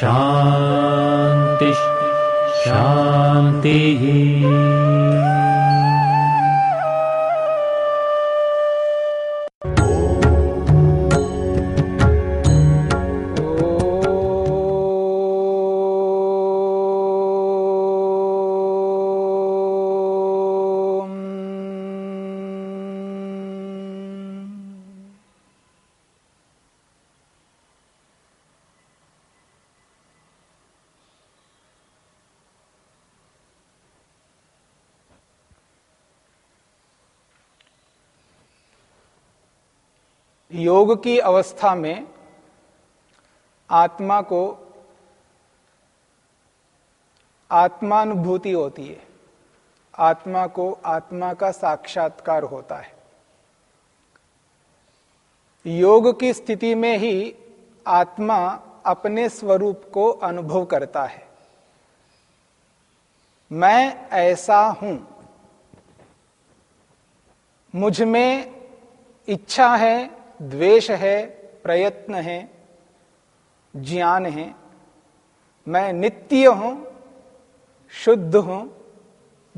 शान्तिः शान्तिः योग की अवस्था में आत्मा को आत्मानुभूति होती है। आत्मा को आत्मा का साक्षात्कार होता है। योग की स्थिति में ही आत्मा अपने स्वरूप को अनुभव करता है। मैं ऐसा हूँ। मुझमें इच्छा है द्वेष है, प्रयत्न है, ज्ञान है, मैं नित्य हूँ, शुद्ध हूँ,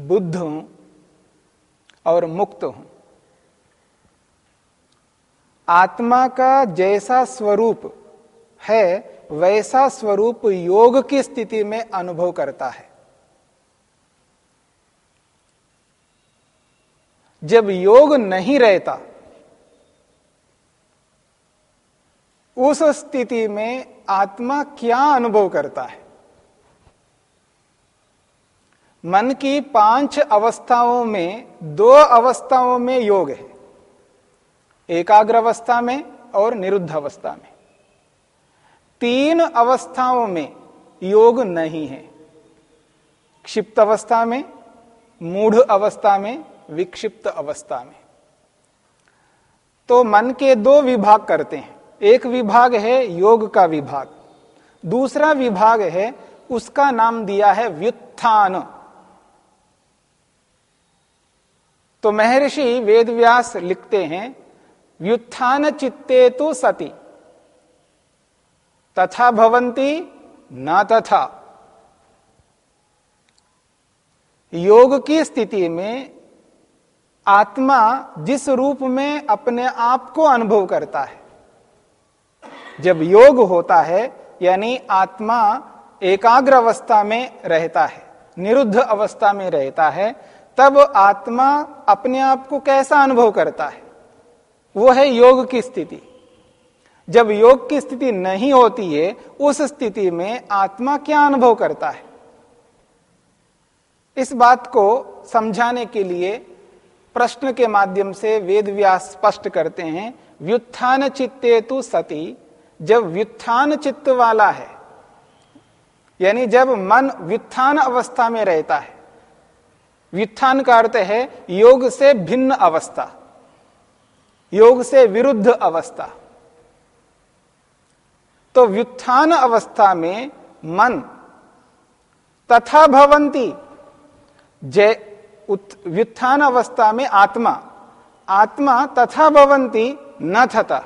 बुद्ध हूँ और मुक्त हूँ। आत्मा का जैसा स्वरूप है, वैसा स्वरूप योग की स्थिति में अनुभव करता है। जब योग नहीं रहता उस स्थिति में आत्मा क्या अनुभव करता है? मन की पाँच अवस्थाओं में, दो अवस्थाओं में योग है। एकाग्र अवस्था में और निरुद्ध अवस्था में। तीन अवस्थाओं में योग नहीं है। क्षिप्त अवस्था में, मूढ़ अवस्था में, विक्षिप्त अवस्था में। तो मन के दो विभाग करते हैं। एक विभाग है योग का विभाग। दूसरा विभाग है, उसका नाम दिया है व्युत्थान। तो महर्षि वेदव्यास लिखते हैं, व्युत्थान चित्ते तो सती। तथा भवंती न तथा। योग की स्थिति में आत्मा जिस रूप में अपने आप को अनुभव करता है जब योग होता है, यानी आत्मा एकाग्र अवस्था में रहता है, निरुद्ध अवस्था में रहता है, तब आत्मा अपने आप को कैसा अनुभव करता है? वो है योग की स्थिति। जब योग की स्थिति नहीं होती है, उस स्थिति में आत्मा क्या अनुभव करता है? इस बात को समझाने के लिए प्रश्न के माध्यम से वेद व्यास स्पष्ट करते हैं, व्युत्थान चित्ते तु सती जब व्युत्थान चित्त वाला है, यानी जब मन व्युत्थान अवस्था में रहता है, व्युत्थान का अर्थ है योग से भिन्न अवस्था, योग से विरुद्ध अवस्था। तो व्युत्थान अवस्था में मन तथा भवंती, जय व्युत्थान अवस्था में आत्मा आत्मा तथा भवंती न थता।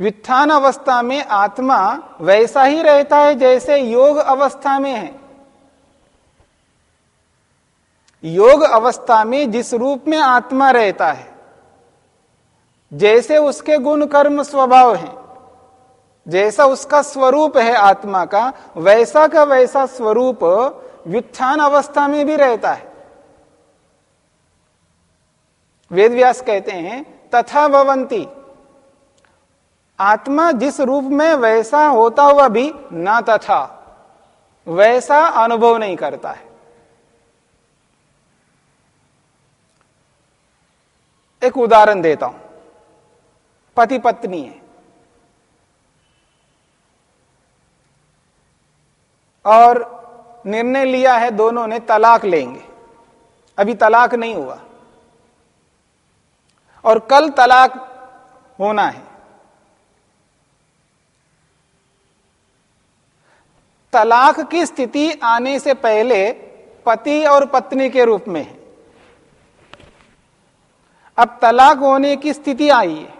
व्युत्थान अवस्था में आत्मा वैसा ही रहता है जैसे योग अवस्था में है। योग अवस्था में जिस रूप में आत्मा रहता है, जैसे उसके गुण कर्म स्वभाव हैं, जैसा उसका स्वरूप है आत्मा का, वैसा का वैसा स्वरूप व्युत्थान अवस्था में भी रहता है। वेदव्यास कहते हैं, तथा भवंती। आत्मा जिस रूप में वैसा होता हुआ भी ना तथा, वैसा अनुभव नहीं करता है। एक उदाहरण देता हूँ। पति पत्नी है। और निर्णय लिया है दोनों ने तलाक लेंगे। अभी तलाक नहीं हुआ। और कल तलाक होना है। तलाक की स्थिति आने से पहले पति और पत्नी के रूप में है। अब तलाक होने की स्थिति आई है।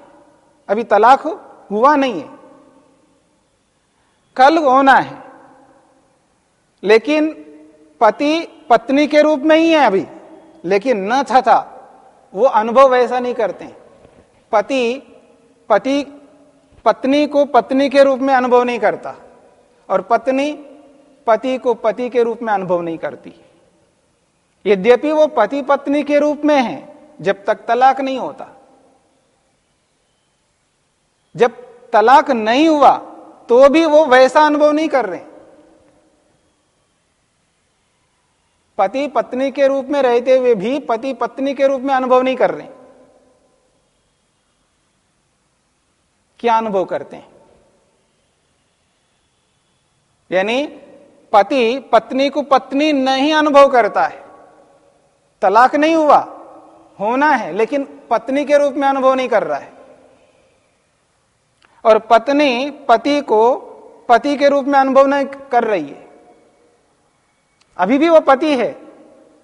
अभी तलाक हुआ नहीं है। कल होना है। लेकिन पति पत्नी के रूप में ही है अभी। लेकिन न था था। वो अनुभव वैसा नहीं करते पति पति, पत्नी को पत्नी के रूप में अनुभव नहीं करता। और पत्नी पति को पति के रूप में अनुभव नहीं करती। यद्यपि वो पति पत्नी के रूप में है, जब तक तलाक नहीं होता। जब तलाक नहीं हुआ तो भी वो वैसा अनुभव नहीं कर रहे। पति पत्नी के रूप में रहते हुए भी पति पत्नी के रूप में अनुभव नहीं कर रहे। क्या अनुभव करते हैं? यानी पति पत्नी को पत्नी नहीं अनुभव करता है। तलाक नहीं हुआ, होना है, लेकिन पत्नी के रूप में अनुभव नहीं कर रहा है। और पत्नी पति को पति के रूप में अनुभव नहीं कर रही है। अभी भी वो पति है,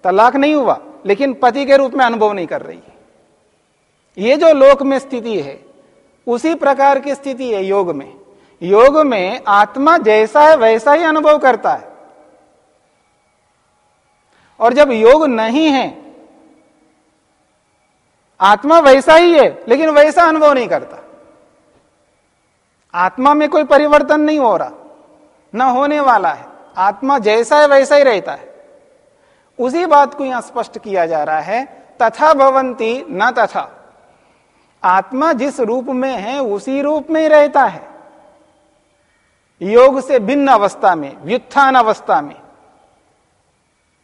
तलाक नहीं हुआ, लेकिन पति के रूप में अनुभव नहीं कर रही है। ये जो लोक में स्थिति है, उसी प्रकार की स्थिति है योग में। योग में आत्मा जैसा है, वैसा ही अनुभव करता है। और जब योग नहीं है, आत्मा वैसा ही है, लेकिन वैसा अनुभव नहीं करता। आत्मा में कोई परिवर्तन नहीं हो रहा, न होने वाला है। आत्मा जैसा है, वैसा ही रहता है। उसी बात को यहाँ स्पष्ट किया जा रहा है, तथा भवंती न तथा। आत्मा जिस रूप में है, उसी रूप में ही रहता है। योग से भिन्न अवस्था में, व्युत्थान अवस्था में,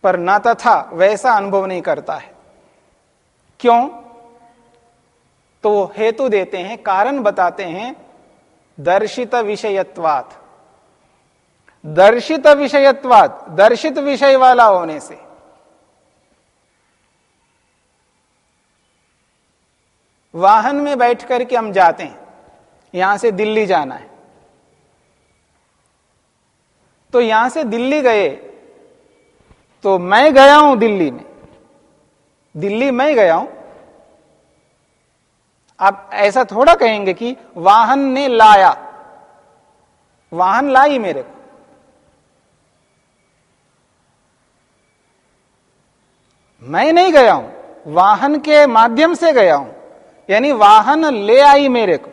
पर न तथा वैसा अनुभव नहीं करता है। क्यों? तो वो हेतु देते हैं, कारण बताते हैं, दर्शित विषयत्वात। दर्शित विषयत्वात, दर्शित विषय वाला होने से। वाहन में बैठ करके हम जाते हैं, यहाँ से दिल्ली जाना है। तो यहाँ से दिल्ली गए। तो मैं गया हूँ दिल्ली में। दिल्ली मैं गया हूँ। आप ऐसा थोड़ा कहेंगे कि वाहन ने लाया। वाहन लाई मेरे को। मैं नहीं गया हूँ। वाहन के माध्यम से गया हूँ। यानी वाहन ले आई मेरे को।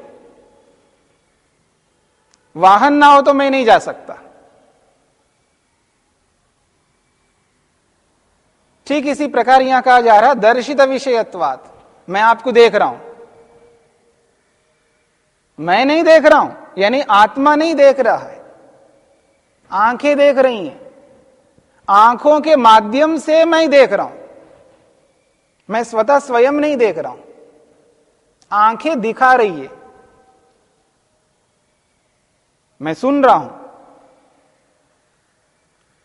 वाहन ना हो तो मैं नहीं जा सकता। ठीक इसी प्रकार यहाँ कहा जा रहा है, दर्शित विषयत्वात मैं आपको देख रहा हूँ। मैं नहीं देख रहा हूँ, यानी आत्मा नहीं देख रहा है। आँखें देख रही हैं। आँखों के माध्यम से मैं देख रहा हूँ। मैं स्वतः स्वयं नहीं देख रहा हूँ। आँखें दिखा रही है। मैं सुन रहा हूँ।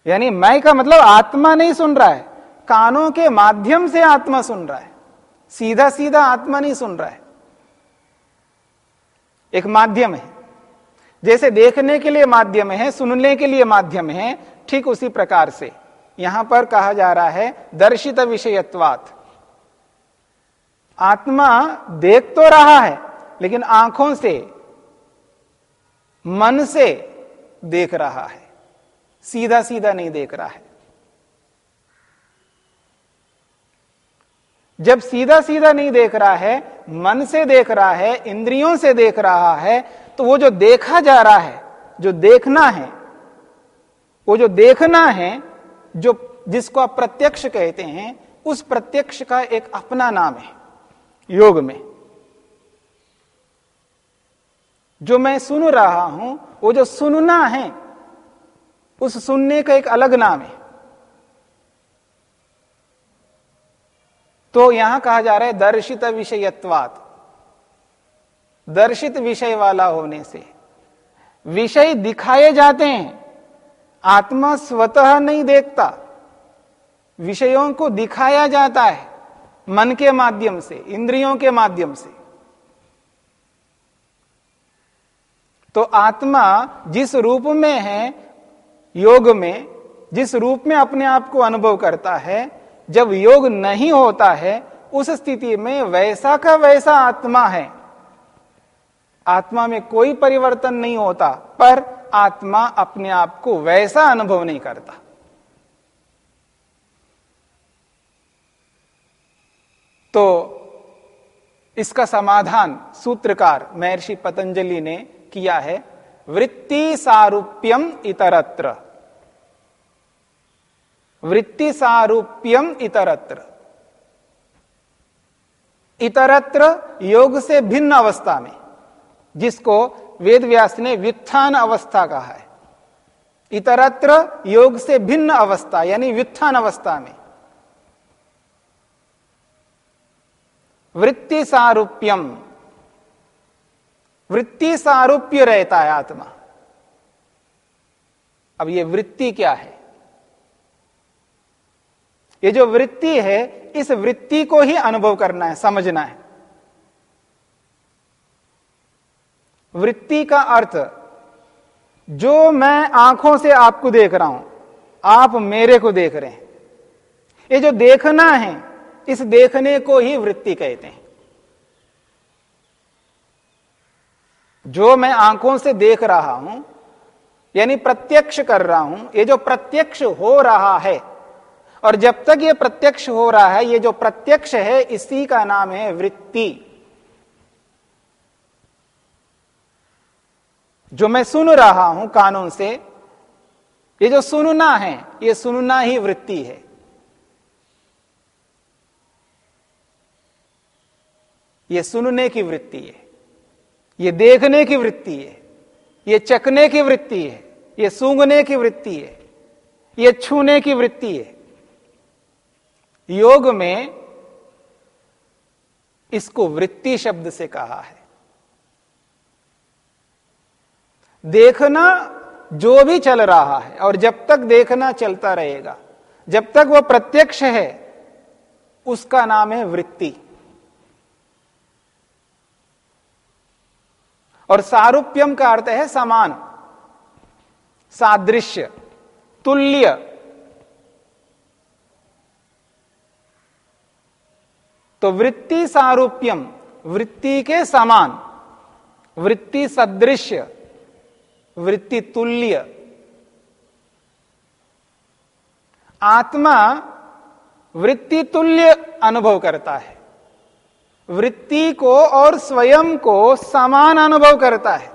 यानी मैं का मतलब आत्मा नहीं सुन रहा है। कानों के माध्यम से आत्मा सुन रहा है। सीधा सीधा आत्मा नहीं सुन रहा है। एक माध्यम है। जैसे देखने के लिए माध्यम है, सुनने के लिए माध्यम है, ठीक उसी प्रकार से। यहाँ पर कहा जा रहा है, दर्शित विषयत्वात। आत्मा देख तो रहा है, लेकिन आँखों से, मन से देख रहा है। सीधा सीधा नहीं देख रहा है। जब सीधा सीधा नहीं देख रहा है, मन से देख रहा है, इंद्रियों से देख रहा है तो वो जो देखा जा रहा है, जो देखना है, वो जो देखना है, जो जिसको आप प्रत्यक्ष कहते हैं, उस प्रत्यक्ष का एक अपना नाम है, योग में। जो मैं सुन रहा हूँ, वो जो सुनना है, उस सुनने का एक अलग नाम है। तो यहाँ कहा जा रहा है दर्शित विषयत्वात। दर्शित विषय वाला होने से। विषय दिखाए जाते हैं, आत्मा स्वतः नहीं देखता। विषयों को दिखाया जाता है, मन के माध्यम से, इंद्रियों के माध्यम से। तो आत्मा जिस रूप में है, योग में, जिस रूप में अपने आप को अनुभव करता है जब योग नहीं होता है, उस स्थिति में वैसा का वैसा आत्मा है। आत्मा में कोई परिवर्तन नहीं होता, पर आत्मा अपने आप को वैसा अनुभव नहीं करता। तो इसका समाधान सूत्रकार महर्षि पतंजलि ने किया है, वृत्ति सारूप्यम इतरत्र। वृत्ति सारूप्यम इतरत्र। इतरत्र योग से भिन्न अवस्था में, जिसको वेद व्यास ने व्युत्थान अवस्था कहा है। इतरत्र योग से भिन्न अवस्था, यानी व्युत्थान अवस्था में। वृत्ति सारूप्यम वृत्ति सारूप्य रहता है आत्मा। अब ये वृत्ति क्या है? ये जो वृत्ति है, इस वृत्ति को ही अनुभव करना है, समझना है। वृत्ति का अर्थ, जो मैं आँखों से आपको देख रहा हूँ, आप मेरे को देख रहे हैं। ये जो देखना है, इस देखने को ही वृत्ति कहते हैं। जो मैं आँखों से देख रहा हूँ, यानी प्रत्यक्ष कर रहा हूँ, ये जो प्रत्यक्ष हो रहा है और जब तक ये प्रत्यक्ष हो रहा है, ये जो प्रत्यक्ष है, इसी का नाम है वृत्ति। जो मैं सुन रहा हूँ कानून से, ये जो सुनना है, ये सुनना ही वृत्ति है। ये सुनने की वृत्ति है, ये देखने की वृत्ति है, ये चकने की वृत्ति है, ये सूंघने की वृत्ति है, ये छूने की वृत्ति है। योग में इसको वृत्ति शब्द से कहा है। देखना जो भी चल रहा है और जब तक देखना चलता रहेगा, जब तक वह प्रत्यक्ष है, उसका नाम है वृत्ति। और सारूप्यम का अर्थ है समान, सादृश्य, तुल्य। तो वृत्ति सारूप्यम, वृत्ति के समान, वृत्ति सदृश्य, वृत्ति तुल्य। आत्मा वृत्ति तुल्य अनुभव करता है। वृत्ति को और स्वयं को समान अनुभव करता है।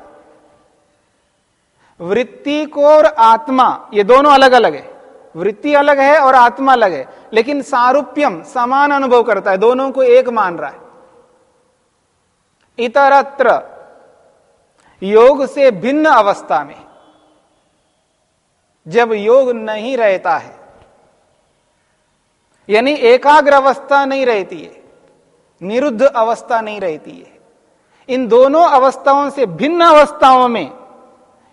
वृत्ति को और आत्मा, ये दोनों अलग अलग है। वृत्ति अलग है और आत्मा अलग है, लेकिन सारूप्यम समान अनुभव करता है, दोनों को एक मान रहा है। इतरत्र योग से भिन्न अवस्था में, जब योग नहीं रहता है, यानी एकाग्र अवस्था नहीं रहती है, निरुद्ध अवस्था नहीं रहती है, इन दोनों अवस्थाओं से भिन्न अवस्थाओं में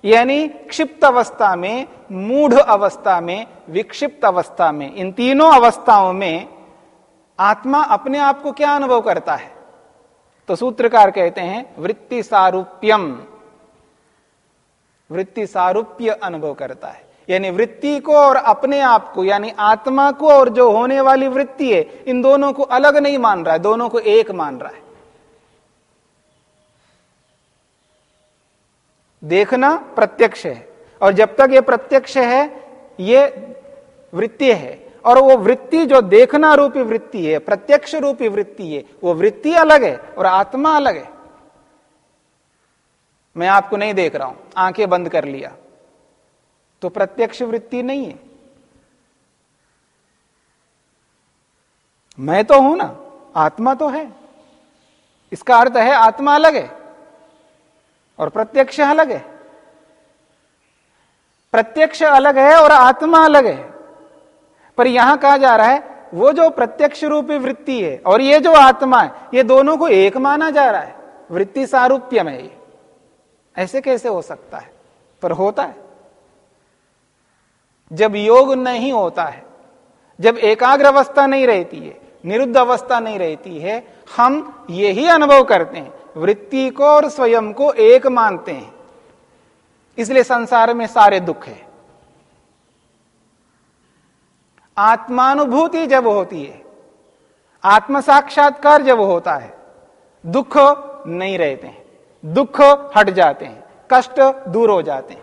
यानी क्षिप्त अवस्था में, मूढ़ अवस्था में, विक्षिप्त अवस्था में, इन तीनों अवस्थाओं में आत्मा अपने आप को क्या अनुभव करता है? तो सूत्रकार कहते हैं वृत्ति सारूप्यम वृत्ति सारूप्य अनुभव करता है। यानी वृत्ति को और अपने आप को, यानी आत्मा को और जो होने वाली वृत्ति है, इन दोनों को अलग नहीं मान रहा है, दोनों को एक मान रहा है। देखना प्रत्यक्ष है। और जब तक ये प्रत्यक्ष है, ये वृत्ति है। और वो वृत्ति जो देखना रूपी वृत्ति है, प्रत्यक्ष रूपी वृत्ति है, वो वृत्ति अलग है और आत्मा अलग है। मैं आपको नहीं देख रहा हूँ, आँखें बंद कर लिया। तो प्रत्यक्ष वृत्ति नहीं है। मैं तो हूँ ना, आत्मा तो है। इसका अर्थ है आत्मा अलग है। और प्रत्यक्ष अलग है। प्रत्यक्ष अलग है और आत्मा अलग है। पर यहाँ कहा जा रहा है, वो जो प्रत्यक्ष रूपी वृत्ति है और ये जो आत्मा है, ये दोनों को एक माना जा रहा है। वृत्ति सारूप्यम में ये। ऐसे कैसे हो सकता है? पर होता है। जब योग नहीं होता है, जब एकाग्र अवस्था नहीं रहती है, निरुद्ध अवस्था नहीं रहती है, हम यही अनुभव करते हैं। वृत्ति को और स्वयं को एक मानते हैं। इसलिए संसार में सारे दुख है। आत्मानुभूति जब होती है आत्म साक्षात्कार जब होता है, दुख नहीं रहते हैं, दुख हट जाते हैं, कष्ट दूर हो जाते हैं।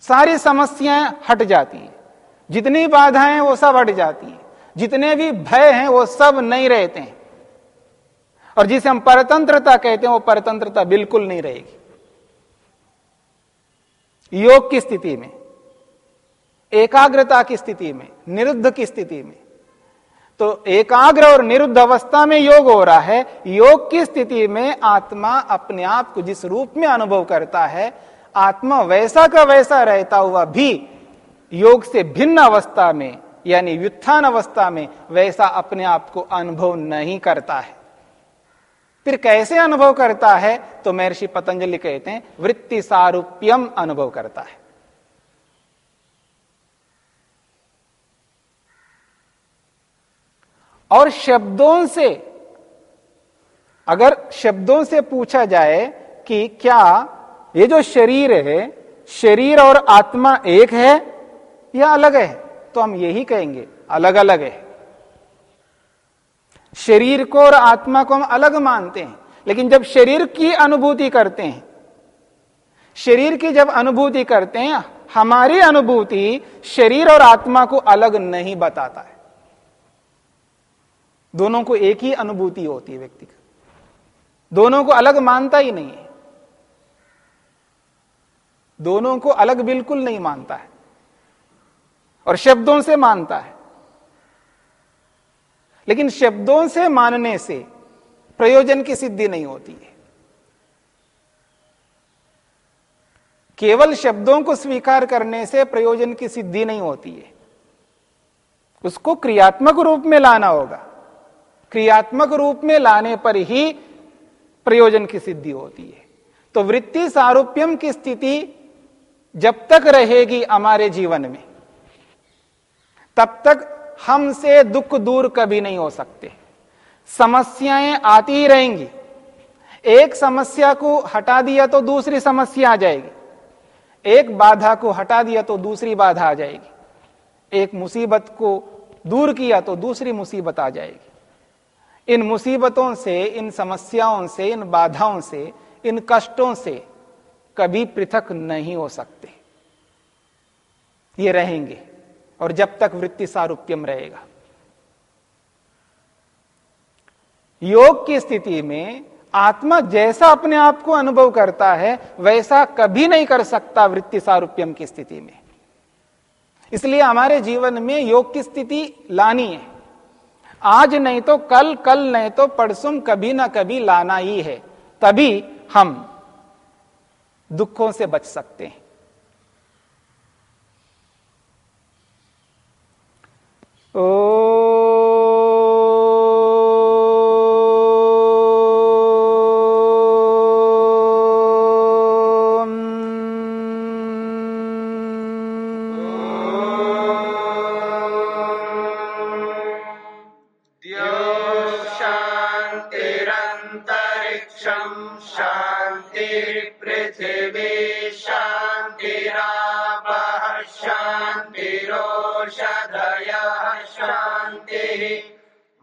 सारी समस्याएँ हट जाती हैं। जितनी बाधाएँ वो सब हट जाती हैं। जितने भी भय हैं वो सब नहीं रहते हैं। और जिसे हम परतंत्रता कहते हैं, वो परतंत्रता बिल्कुल नहीं रहेगी। योग की स्थिति में, एकाग्रता की स्थिति में, निरुद्ध की स्थिति में तो एकाग्र और निरुद्ध अवस्था में योग हो रहा है, योग की स्थिति में आत्मा अपने आप को जिस रूप में अनुभव करता है, आत्मा वैसा का वैसा रहता हुआ भी योग से भिन्न अवस्था में, यानी व्युत्थान अवस्था में, वैसा अपने आप को अनुभव नहीं करता है। फिर कैसे अनुभव करता है? तो महर्षि पतंजलि कहते हैं, वृत्ति सारूप्यम अनुभव करता है। और शब्दों से, अगर शब्दों से पूछा जाए कि क्या ये जो शरीर है, शरीर और आत्मा एक है या अलग है तो हम यही कहेंगे अलग अलग है। शरीर को और आत्मा को हम अलग मानते हैं। लेकिन जब शरीर की अनुभूति करते हैं, शरीर की जब अनुभूति करते हैं, हमारी अनुभूति शरीर और आत्मा को अलग नहीं बताता है। दोनों को एक ही अनुभूति होती है व्यक्ति का। दोनों को अलग मानता ही नहीं है। दोनों को अलग बिल्कुल नहीं मानता है। और शब्दों से मानता है। लेकिन शब्दों से मानने से प्रयोजन की सिद्धि नहीं होती है। केवल शब्दों को स्वीकार करने से प्रयोजन की सिद्धि नहीं होती है। उसको क्रियात्मक रूप में लाना होगा। क्रियात्मक रूप में लाने पर ही प्रयोजन की सिद्धि होती है। तो वृत्ति सारूप्यम की स्थिति जब तक रहेगी हमारे जीवन में, तब तक हमसे दुख दूर कभी नहीं हो सकते। समस्याएँ आती ही रहेंगी। एक समस्या को हटा दिया तो दूसरी समस्या आ जाएगी। एक बाधा को हटा दिया तो दूसरी बाधा आ जाएगी। एक मुसीबत को दूर किया तो दूसरी मुसीबत आ जाएगी। इन मुसीबतों से, इन समस्याओं से, इन बाधाओं से, इन कष्टों से कभी पृथक नहीं हो सकते। ये रहेंगे। और जब तक वृत्ति सारूप्यम रहेगा। योग की स्थिति में आत्मा जैसा अपने आप को अनुभव करता है, वैसा कभी नहीं कर सकता वृत्ति सारूप्यम की स्थिति में। इसलिए हमारे जीवन में योग की स्थिति लानी है। आज नहीं तो कल कल नहीं तो परसुम कभी ना कभी लाना ही है। तभी हम दुखों से बच सकते हैं। Oh.